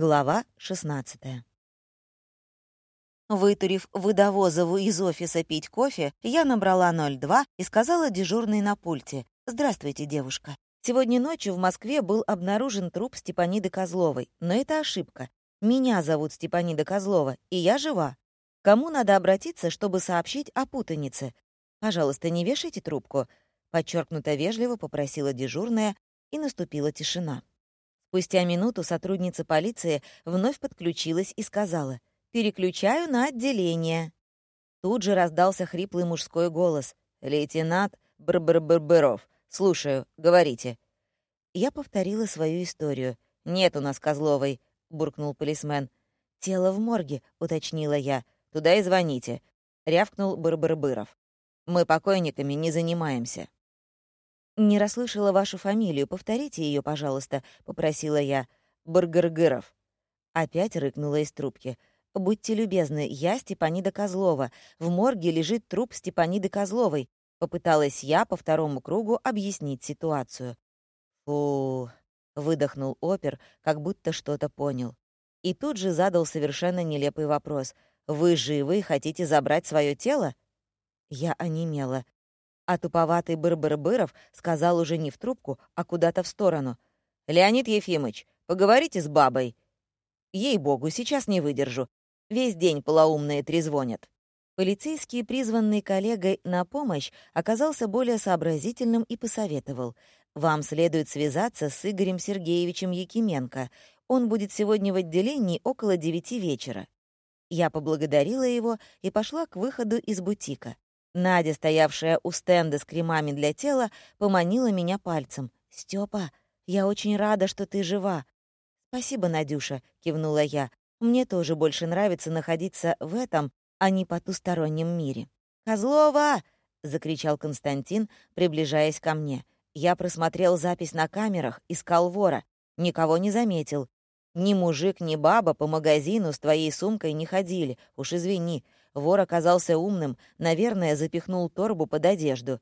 Глава 16 Вытурив выдовозову из офиса пить кофе, я набрала 02 и сказала дежурной на пульте «Здравствуйте, девушка. Сегодня ночью в Москве был обнаружен труп Степаниды Козловой, но это ошибка. Меня зовут Степанида Козлова, и я жива. Кому надо обратиться, чтобы сообщить о путанице? Пожалуйста, не вешайте трубку», — подчеркнуто вежливо попросила дежурная, и наступила тишина. Спустя минуту сотрудница полиции вновь подключилась и сказала «Переключаю на отделение». Тут же раздался хриплый мужской голос. «Лейтенант Бр-Бр-Бр-Быров. Слушаю, говорите». Я повторила свою историю. «Нет у нас Козловой», — буркнул полисмен. «Тело в морге», — уточнила я. «Туда и звоните», — рявкнул Быр-Быр-Быров. «Мы покойниками не занимаемся». «Не расслышала вашу фамилию. Повторите ее, пожалуйста», — попросила я. «Баргаргыров». Опять рыкнула из трубки. «Будьте любезны, я Степанида Козлова. В морге лежит труп Степаниды Козловой», — попыталась я по второму кругу объяснить ситуацию. «Фу», — выдохнул опер, как будто что-то понял. И тут же задал совершенно нелепый вопрос. «Вы живы и хотите забрать свое тело?» Я онемела а туповатый Быр-Быр-Быров сказал уже не в трубку, а куда-то в сторону. «Леонид Ефимыч, поговорите с бабой». «Ей-богу, сейчас не выдержу. Весь день полоумные трезвонят». Полицейский, призванный коллегой на помощь, оказался более сообразительным и посоветовал. «Вам следует связаться с Игорем Сергеевичем Якименко. Он будет сегодня в отделении около девяти вечера». Я поблагодарила его и пошла к выходу из бутика. Надя, стоявшая у стенда с кремами для тела, поманила меня пальцем. «Стёпа, я очень рада, что ты жива». «Спасибо, Надюша», — кивнула я. «Мне тоже больше нравится находиться в этом, а не потустороннем мире». «Козлова!» — закричал Константин, приближаясь ко мне. Я просмотрел запись на камерах, искал вора. Никого не заметил. Ни мужик, ни баба по магазину с твоей сумкой не ходили. Уж извини. Вор оказался умным, наверное, запихнул торбу под одежду.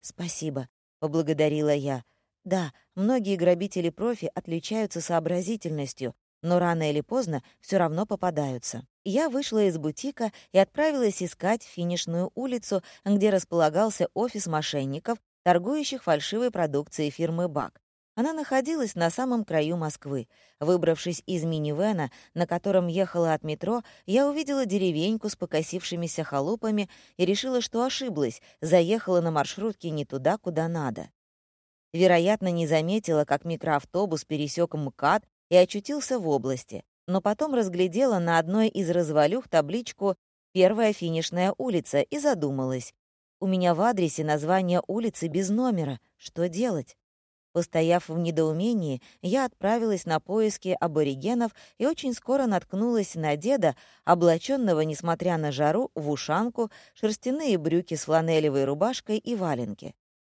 «Спасибо», — поблагодарила я. «Да, многие грабители-профи отличаются сообразительностью, но рано или поздно все равно попадаются». Я вышла из бутика и отправилась искать финишную улицу, где располагался офис мошенников, торгующих фальшивой продукцией фирмы «Бак». Она находилась на самом краю Москвы. Выбравшись из минивэна, на котором ехала от метро, я увидела деревеньку с покосившимися халупами и решила, что ошиблась, заехала на маршрутке не туда, куда надо. Вероятно, не заметила, как микроавтобус пересек МКАД и очутился в области, но потом разглядела на одной из развалюх табличку «Первая финишная улица» и задумалась. У меня в адресе название улицы без номера. Что делать? Постояв в недоумении, я отправилась на поиски аборигенов и очень скоро наткнулась на деда, облаченного, несмотря на жару, в ушанку, шерстяные брюки с фланелевой рубашкой и валенки.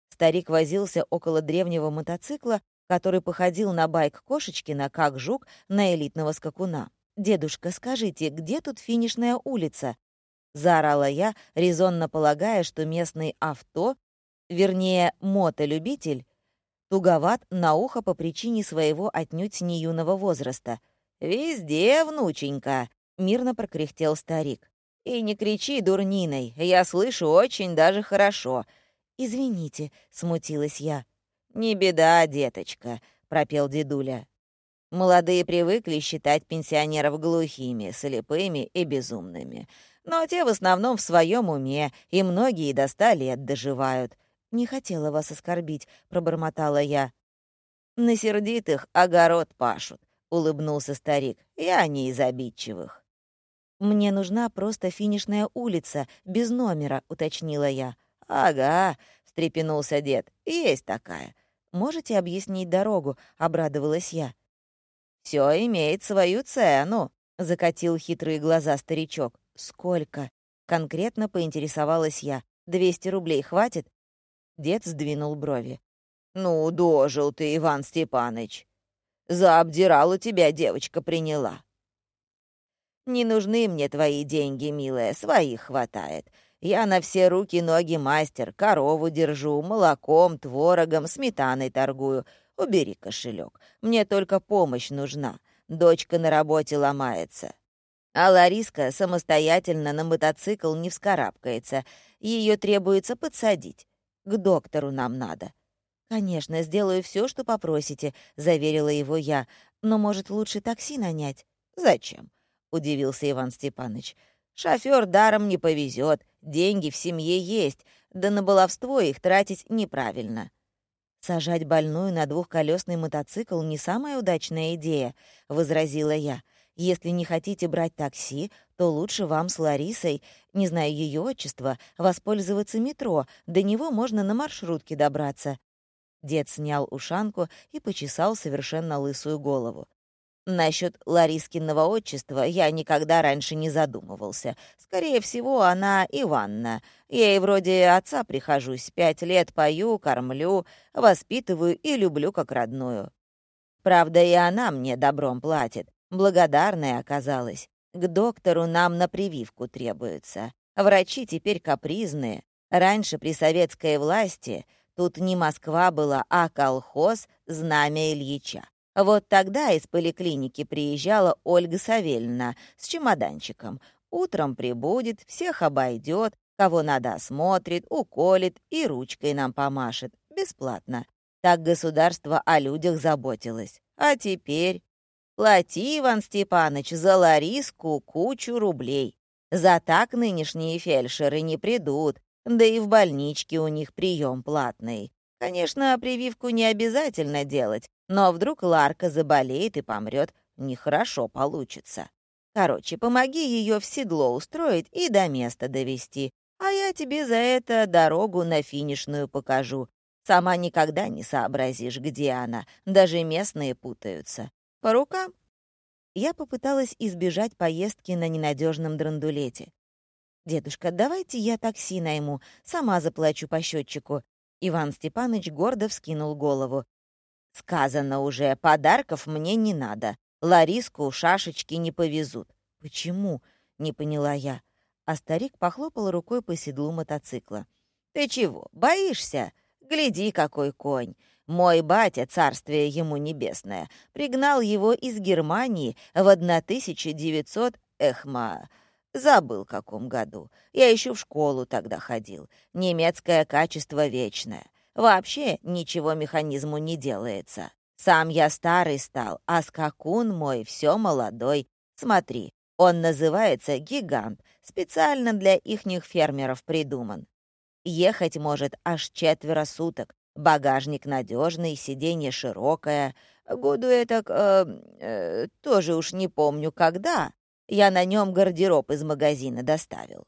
Старик возился около древнего мотоцикла, который походил на байк Кошечкина, как жук на элитного скакуна. «Дедушка, скажите, где тут финишная улица?» Заорала я, резонно полагая, что местный авто, вернее, мотолюбитель, туговат на ухо по причине своего отнюдь не юного возраста. «Везде, внученька!» — мирно прокряхтел старик. «И не кричи дурниной, я слышу очень даже хорошо». «Извините», — смутилась я. «Не беда, деточка», — пропел дедуля. Молодые привыкли считать пенсионеров глухими, слепыми и безумными. Но те в основном в своем уме, и многие до ста лет доживают. «Не хотела вас оскорбить», — пробормотала я. «На сердитых огород пашут», — улыбнулся старик. «Я не из обидчивых». «Мне нужна просто финишная улица, без номера», — уточнила я. «Ага», — встрепенулся дед, — «есть такая». «Можете объяснить дорогу?» — обрадовалась я. «Все имеет свою цену», — закатил хитрые глаза старичок. «Сколько?» — конкретно поинтересовалась я. «Двести рублей хватит?» Дед сдвинул брови. «Ну, дожил ты, Иван Степаныч. За обдиралу тебя девочка приняла. Не нужны мне твои деньги, милая, своих хватает. Я на все руки-ноги мастер, корову держу, молоком, творогом, сметаной торгую. Убери кошелек. Мне только помощь нужна. дочка на работе ломается. А Лариска самостоятельно на мотоцикл не вскарабкается. Ее требуется подсадить. К доктору нам надо. «Конечно, сделаю все, что попросите», — заверила его я. «Но, может, лучше такси нанять?» «Зачем?» — удивился Иван Степанович. «Шофер даром не повезет, деньги в семье есть, да на баловство их тратить неправильно». «Сажать больную на двухколесный мотоцикл — не самая удачная идея», — возразила я. «Если не хотите брать такси, то лучше вам с Ларисой, не зная ее отчества, воспользоваться метро, до него можно на маршрутке добраться». Дед снял ушанку и почесал совершенно лысую голову. Насчет Ларискиного отчества я никогда раньше не задумывался. Скорее всего, она Иванна. Я ей вроде отца прихожусь, пять лет пою, кормлю, воспитываю и люблю как родную. Правда, и она мне добром платит. Благодарная оказалась. К доктору нам на прививку требуется. Врачи теперь капризные. Раньше при советской власти тут не Москва была, а колхоз «Знамя Ильича». Вот тогда из поликлиники приезжала Ольга Савельевна с чемоданчиком. Утром прибудет, всех обойдет, кого надо осмотрит, уколет и ручкой нам помашет. Бесплатно. Так государство о людях заботилось. А теперь... Плати, Иван Степаныч, за Лариску кучу рублей. За так нынешние фельдшеры не придут, да и в больничке у них прием платный. Конечно, прививку не обязательно делать, но вдруг Ларка заболеет и помрет, нехорошо получится. Короче, помоги ее в седло устроить и до места довести, а я тебе за это дорогу на финишную покажу. Сама никогда не сообразишь, где она, даже местные путаются. По рукам?» Я попыталась избежать поездки на ненадежном драндулете. «Дедушка, давайте я такси найму, сама заплачу по счетчику». Иван Степанович гордо вскинул голову. Сказано уже, подарков мне не надо. Лариску шашечки не повезут. Почему? Не поняла я. А старик похлопал рукой по седлу мотоцикла. Ты чего, боишься? Гляди, какой конь. Мой батя, царствие ему небесное, пригнал его из Германии в 1900, эхма, забыл каком году. Я еще в школу тогда ходил. Немецкое качество вечное. Вообще ничего механизму не делается. Сам я старый стал, а скакун мой все молодой. Смотри, он называется «Гигант», специально для ихних фермеров придуман. Ехать может аж четверо суток. Багажник надежный, сиденье широкое. Году это э, э, тоже уж не помню когда. Я на нем гардероб из магазина доставил.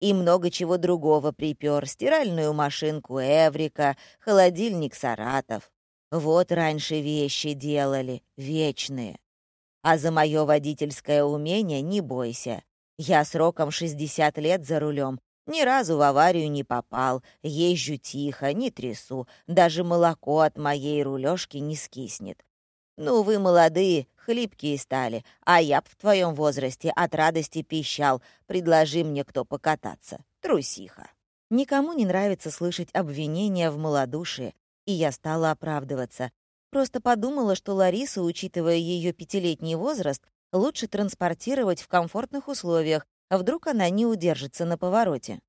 И много чего другого припер. Стиральную машинку Эврика, холодильник Саратов. Вот раньше вещи делали, вечные. А за мое водительское умение не бойся. Я сроком 60 лет за рулем, ни разу в аварию не попал, езжу тихо, не трясу, даже молоко от моей рулежки не скиснет. Ну, вы молодые, хлипкие стали, а я б в твоем возрасте от радости пищал. Предложи мне кто покататься. Трусиха. Никому не нравится слышать обвинения в малодушии, и я стала оправдываться. Просто подумала, что Ларису, учитывая ее пятилетний возраст, лучше транспортировать в комфортных условиях, а вдруг она не удержится на повороте.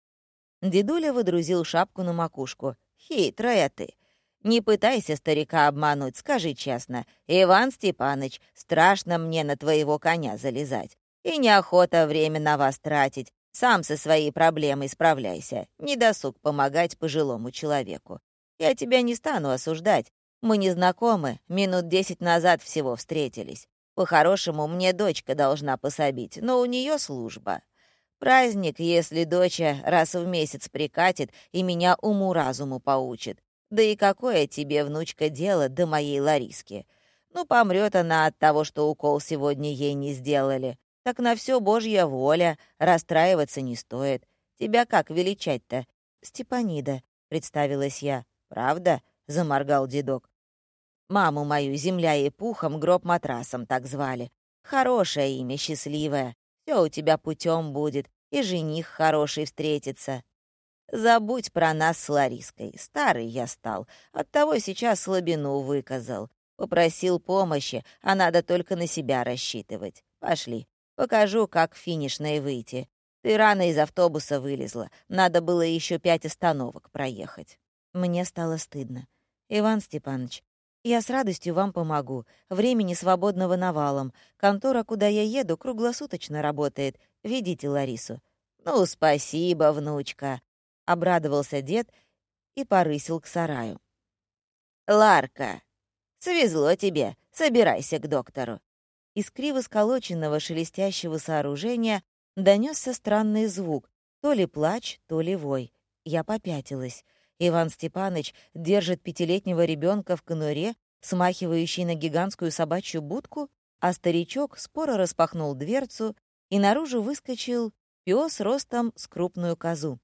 Дедуля выдрузил шапку на макушку. «Хитрая ты. Не пытайся старика обмануть, скажи честно. Иван Степаныч, страшно мне на твоего коня залезать. И неохота время на вас тратить. Сам со своей проблемой справляйся. Не досуг помогать пожилому человеку. Я тебя не стану осуждать. Мы не знакомы, минут десять назад всего встретились. По-хорошему, мне дочка должна пособить, но у нее служба. Праздник, если доча раз в месяц прикатит и меня уму-разуму поучит. Да и какое тебе, внучка, дело до моей Лариски? Ну, помрет она от того, что укол сегодня ей не сделали. Так на все Божья воля, расстраиваться не стоит. Тебя как величать-то? Степанида, представилась я. Правда? Заморгал дедок. Маму мою земля и пухом, гроб матрасом так звали. Хорошее имя, счастливое. Все у тебя путем будет, и жених хороший встретится. Забудь про нас с Лариской. Старый я стал. Оттого сейчас слабину выказал. Попросил помощи, а надо только на себя рассчитывать. Пошли, покажу, как к финишной выйти. Ты рано из автобуса вылезла, надо было еще пять остановок проехать». Мне стало стыдно. «Иван Степанович, я с радостью вам помогу. Времени свободного навалом. Контора, куда я еду, круглосуточно работает. Ведите Ларису». «Ну, спасибо, внучка», — обрадовался дед и порысил к сараю. «Ларка, свезло тебе, собирайся к доктору». Из криво сколоченного шелестящего сооружения донесся странный звук, то ли плач, то ли вой. Я попятилась. Иван Степаныч держит пятилетнего ребенка в конуре, смахивающий на гигантскую собачью будку, а старичок споро распахнул дверцу, и наружу выскочил пес ростом с крупную козу.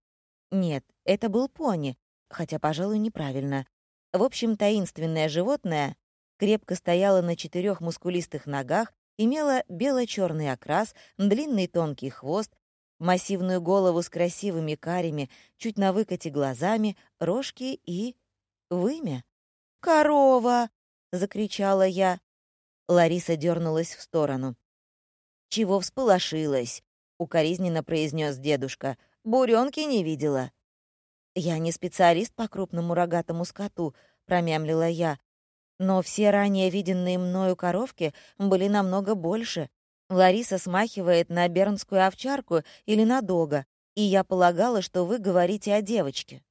Нет, это был пони, хотя, пожалуй, неправильно. В общем, таинственное животное крепко стояло на четырех мускулистых ногах, имело бело-черный окрас, длинный тонкий хвост, массивную голову с красивыми карими, чуть на выкате глазами, рожки и... вымя. «Корова!» — закричала я. Лариса дернулась в сторону. «Чего всполошилась?» — укоризненно произнес дедушка. «Буренки не видела». «Я не специалист по крупному рогатому скоту», — промямлила я. «Но все ранее виденные мною коровки были намного больше. Лариса смахивает на бернскую овчарку или на дога, и я полагала, что вы говорите о девочке».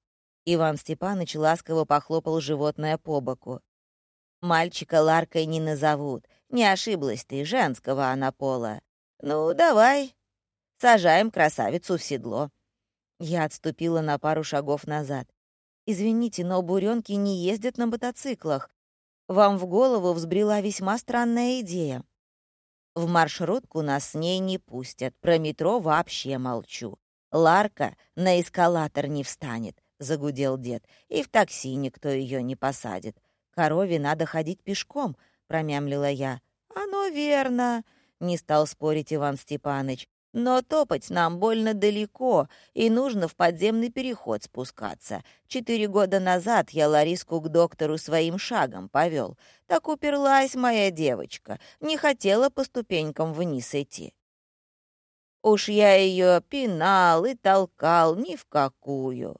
Иван Степанович ласково похлопал животное по боку. «Мальчика Ларкой не назовут. Не ошиблась ты, женского она пола. Ну, давай, сажаем красавицу в седло». Я отступила на пару шагов назад. «Извините, но буренки не ездят на мотоциклах. Вам в голову взбрела весьма странная идея. В маршрутку нас с ней не пустят, про метро вообще молчу. Ларка на эскалатор не встанет, — загудел дед, — и в такси никто ее не посадит. Корове надо ходить пешком, — промямлила я. «Оно верно», — не стал спорить Иван Степаныч. Но топать нам больно далеко, и нужно в подземный переход спускаться. Четыре года назад я Лариску к доктору своим шагом повел. Так уперлась моя девочка, не хотела по ступенькам вниз идти. Уж я ее пинал и толкал ни в какую.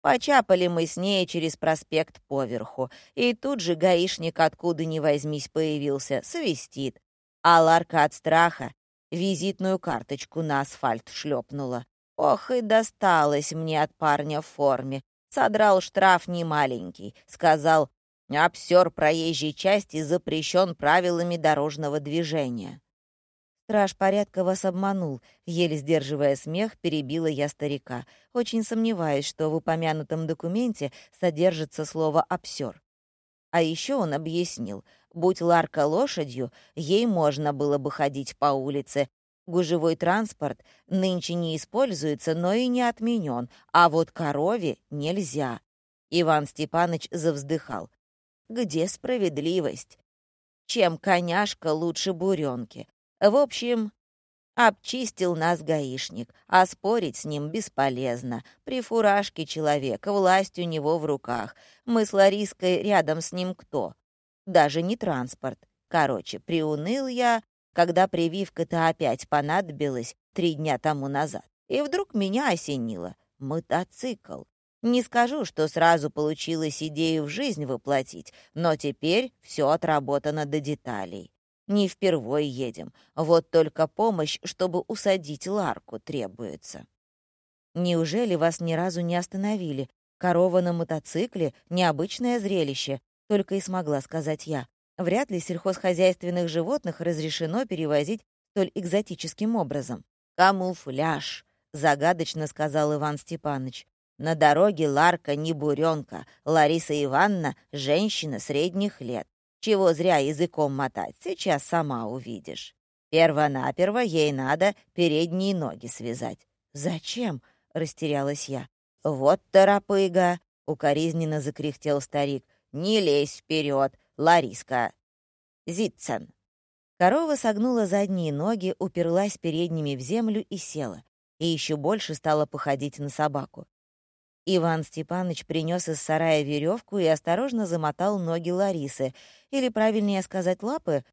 Почапали мы с ней через проспект поверху, и тут же гаишник откуда ни возьмись появился, свистит. А Ларка от страха визитную карточку на асфальт шлепнула. Ох, и досталось мне от парня в форме. Содрал штраф немаленький. Сказал, обсер проезжей части запрещен правилами дорожного движения. Страж порядка вас обманул. Еле сдерживая смех, перебила я старика. Очень сомневаюсь, что в упомянутом документе содержится слово «обсер». А еще он объяснил, будь Ларка лошадью, ей можно было бы ходить по улице. Гужевой транспорт нынче не используется, но и не отменен, а вот корове нельзя. Иван Степанович завздыхал. Где справедливость? Чем коняшка лучше буренки? В общем, Обчистил нас гаишник, а спорить с ним бесполезно. При фуражке человека, власть у него в руках. Мы с Лариской рядом с ним кто? Даже не транспорт. Короче, приуныл я, когда прививка-то опять понадобилась три дня тому назад. И вдруг меня осенило. Мотоцикл. Не скажу, что сразу получилось идею в жизнь воплотить, но теперь все отработано до деталей. Не впервой едем. Вот только помощь, чтобы усадить Ларку, требуется. Неужели вас ни разу не остановили? Корова на мотоцикле — необычное зрелище, только и смогла сказать я. Вряд ли сельхозхозяйственных животных разрешено перевозить столь экзотическим образом. «Камуфляж», — загадочно сказал Иван Степанович. «На дороге Ларка не буренка, Лариса Ивановна — женщина средних лет. Чего зря языком мотать, сейчас сама увидишь. Первонаперво ей надо передние ноги связать. «Зачем?» — растерялась я. «Вот торопыга!» — укоризненно закряхтел старик. «Не лезь вперед, Лариска!» «Зитцен!» Корова согнула задние ноги, уперлась передними в землю и села. И еще больше стала походить на собаку. Иван Степанович принес из сарая веревку и осторожно замотал ноги Ларисы, или, правильнее сказать, лапы.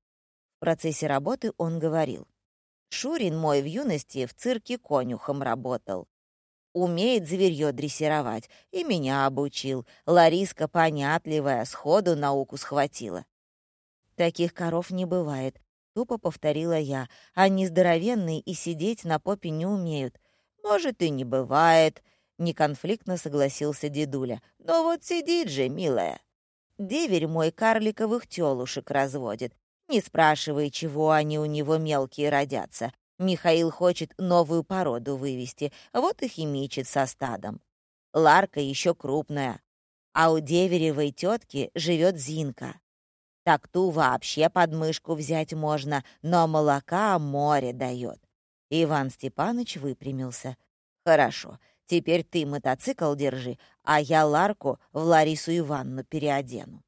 В процессе работы он говорил. «Шурин мой в юности в цирке конюхом работал. Умеет зверье дрессировать, и меня обучил. Лариска понятливая, сходу науку схватила». «Таких коров не бывает», — тупо повторила я. «Они здоровенные и сидеть на попе не умеют». «Может, и не бывает», — неконфликтно согласился дедуля. «Но вот сидит же, милая». Деверь мой карликовых тёлушек разводит. Не спрашивай, чего они у него мелкие родятся. Михаил хочет новую породу вывести, вот и химичит со стадом. Ларка еще крупная, а у деверевой тетки живет Зинка. Так ту вообще подмышку взять можно, но молока море дает. Иван Степанович выпрямился. «Хорошо, Теперь ты мотоцикл держи, а я Ларку в Ларису Ивановну переодену.